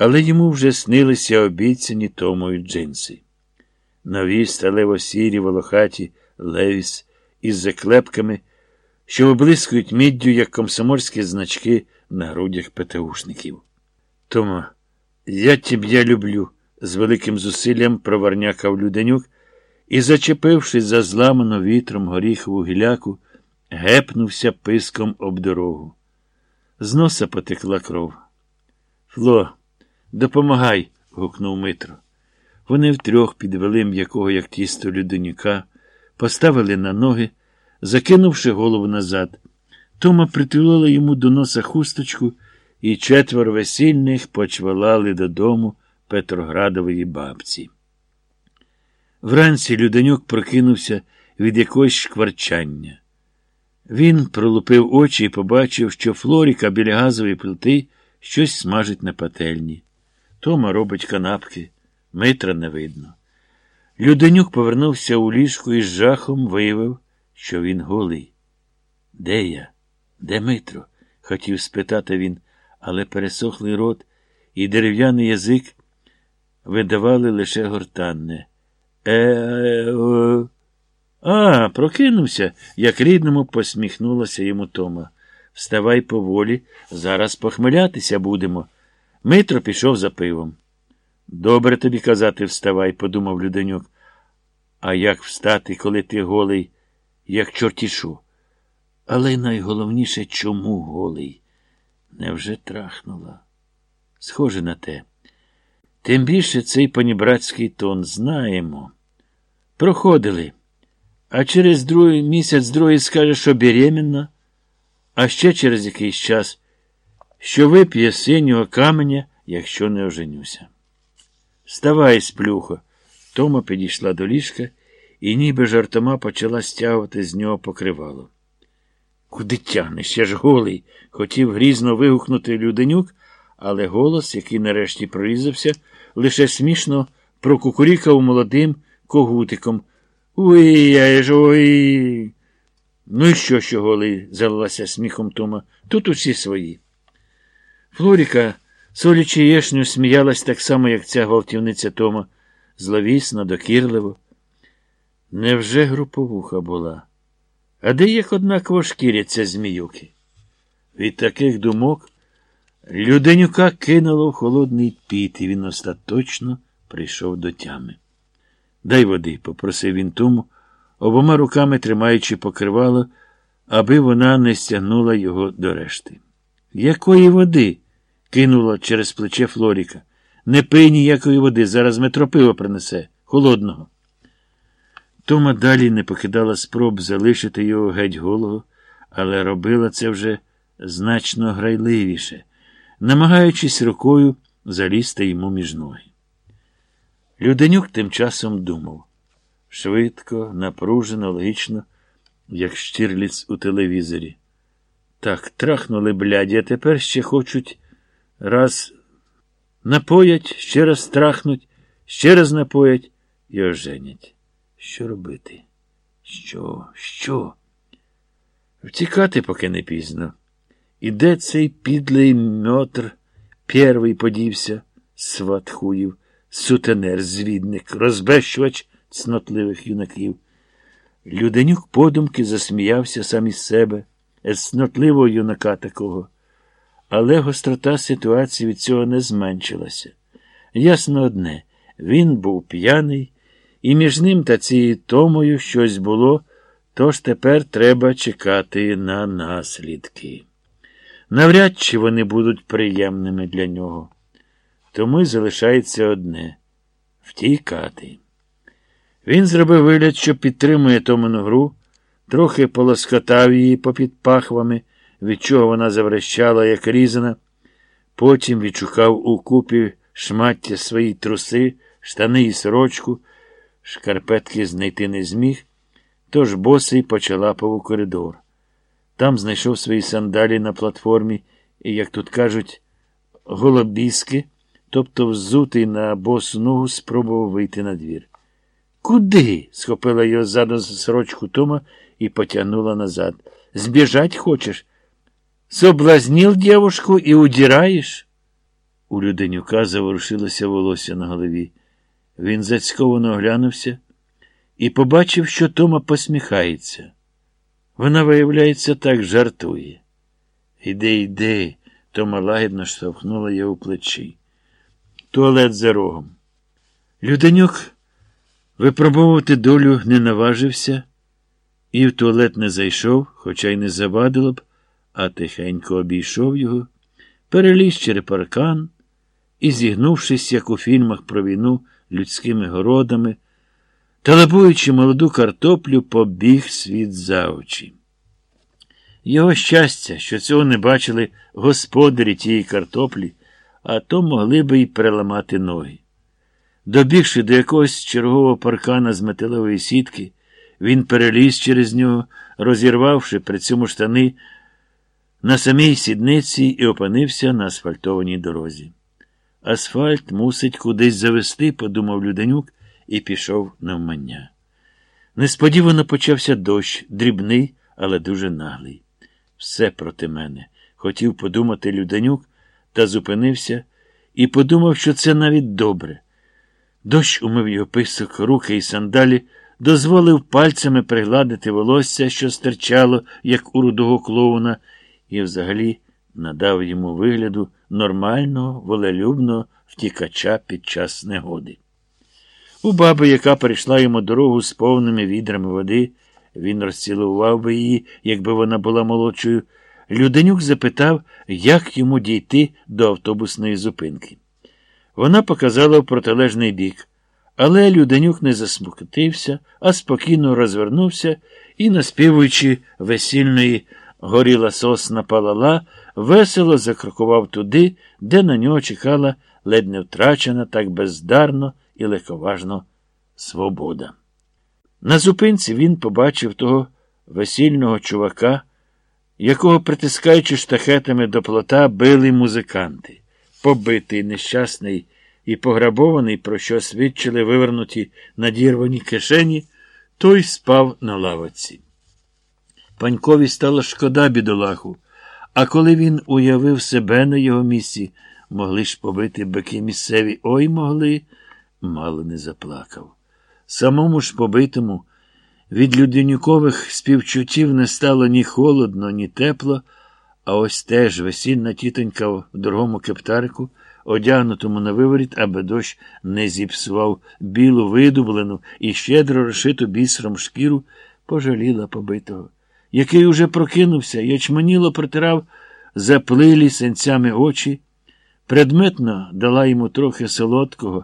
Але йому вже снилися обіцяні Томою джинси. Нові сталево сірі волохаті левіс із заклепками, що облискують міддю, як комсомольські значки на грудях ПТУшників. Тома, я тебе люблю, з великим зусиллям проварнякав Люденюк і, зачепившись за зламану вітром горіхову гіляку, гепнувся писком об дорогу. З носа потекла кров. Фло, допомагай. гукнув Митро. Вони втрьох підвели м'якого, як тісто Люденюка, поставили на ноги, закинувши голову назад. Тома притулила йому до носа хусточку, і четверо весільних почвалали додому Петроградової бабці. Вранці Люденюк прокинувся від якогось шкварчання. Він пролупив очі і побачив, що Флоріка біля газової плити щось смажить на пательні. Тома робить канапки, Митра не видно. Люденюк повернувся у ліжку і з жахом виявив, що він голий. Де я? Де Митро? хотів спитати він, але пересохлий рот і дерев'яний язик видавали лише гортанне. Е. о А, прокинувся, як рідному посміхнулася йому Тома. Вставай поволі, зараз похмелятися будемо. Митро пішов за пивом. Добре тобі казати, вставай, подумав Люденюк. А як встати, коли ти голий, як чортішу? Але найголовніше, чому голий? Невже трахнула? Схоже на те. Тим більше цей панібратський тон знаємо. Проходили. А через другий місяць другий скаже, що беременна, а ще через якийсь час, що вип'є синього каменя, якщо не оженюся. Вставай, сплюхо. Тома підійшла до ліжка і ніби жартома почала стягувати з нього покривало. Куди тягнеш? Я ж голий, хотів грізно вигукнути Люденюк, але голос, який нарешті прорізався, лише смішно прокукурікав молодим когутиком. Уй, я ж ой. Ну і що, що голий? залилася сміхом Тома. Тут усі свої. Флоріка, солячи єшню, сміялась так само, як ця гвалтівниця Тома, зловісно, докірливо. Невже груповуха була? А де їх однаково шкіряться зміюки? Від таких думок Люденюка кинуло в холодний піт, і він остаточно прийшов до тями. Дай води, попросив він тому, обома руками тримаючи покривало, аби вона не стягнула його до решти. Якої води? Кинула через плече Флоріка. Не пий ніякої води, зараз метро пиво принесе, холодного. Тома далі не покидала спроб залишити його геть голого, але робила це вже значно грайливіше, намагаючись рукою залізти йому між ноги. Люденюк тим часом думав швидко, напружено, логічно, як Штірліц у телевізорі. Так, трахнули, бляді, а тепер ще хочуть раз напоять, ще раз трахнуть, ще раз напоять і оженять. Що робити? Що? Що? Втікати, поки не пізно. І де цей підлий мьотр первий подівся, сват хуїв, сутенер, звідник, розбещувач цнотливих юнаків. Люденюк подумки засміявся сам із себе, з цнотливого юнака такого. Але гострота ситуації від цього не зменшилася. Ясно одне, він був п'яний, і між ним та цією Томою щось було, тож тепер треба чекати на наслідки. Навряд чи вони будуть приємними для нього. Тому й залишається одне втікати. Він зробив вигляд, що підтримує Томину гру, трохи полоскотав її попід пахвами, від чого вона заврещала, як різана, потім відшукав у купі шмаття свої труси, штани і сорочку, шкарпетки знайти не зміг, тож босий почалапав у коридор. Там знайшов свої сандалі на платформі і, як тут кажуть, голобіски, тобто взутий на босу ногу, спробував вийти на двір. Куди? схопила його ззаду за сорочку Тома і потягнула назад. Збіжать хочеш? Соблазнил девушку і удираєш? У Люденюка заворушилося волосся на голові. Він зацьковано оглянувся і побачив, що Тома посміхається. Вона, виявляється, так жартує. Іди, йди, Тома лагідно штовхнула його у плечі. Туалет за рогом. Люденюк випробовувати долю не наважився і в туалет не зайшов, хоча й не завадило б, а тихенько обійшов його, переліз через паркан і, зігнувшись, як у фільмах про війну людськими городами, талабуючи молоду картоплю, побіг світ за очі. Його щастя, що цього не бачили господарі тієї картоплі, а то могли би й переламати ноги. Добігши до якогось чергового паркана з металевої сітки, він переліз через нього, розірвавши при цьому штани на самій сідниці і опинився на асфальтованій дорозі. Асфальт мусить кудись завести, подумав Люденюк і пішов навмання. Несподівано почався дощ, дрібний, але дуже наглий. Все проти мене. Хотів подумати Люденюк, та зупинився і подумав, що це навіть добре. Дощ умив його писок, руки і сандалі, дозволив пальцями пригладити волосся, що стирчало, як у рудого клоуна, і взагалі надав йому вигляду нормального, волелюбного втікача під час негоди. У баби, яка перейшла йому дорогу з повними відрами води, він розцілував би її, якби вона була молодшою. Люденюк запитав, як йому дійти до автобусної зупинки. Вона показала в протилежний бік, але Люденюк не засмутився, а спокійно розвернувся і, наспівуючи весільної горіла сосна палала, весело закрокував туди, де на нього чекала ледь не втрачена так бездарно і легковажно свобода. На зупинці він побачив того весільного чувака, якого, притискаючи штахетами до плота, били музиканти, побитий, нещасний і пограбований, про що свідчили вивернуті надірвані кишені, той спав на лавоці. Панькові стало шкода бідолаху, а коли він уявив себе на його місці, могли ж побити бики місцеві, ой могли, мало не заплакав. Самому ж побитому від людинюкових співчуттів не стало ні холодно, ні тепло, а ось теж весільна тітонька в дорогому кептарику, одягнутому на виворіт, аби дощ не зіпсував білу видублену і щедро розшиту бісером шкіру, пожаліла побитого, який уже прокинувся і очманіло протирав заплилі сенцями очі, предметно дала йому трохи солодкого.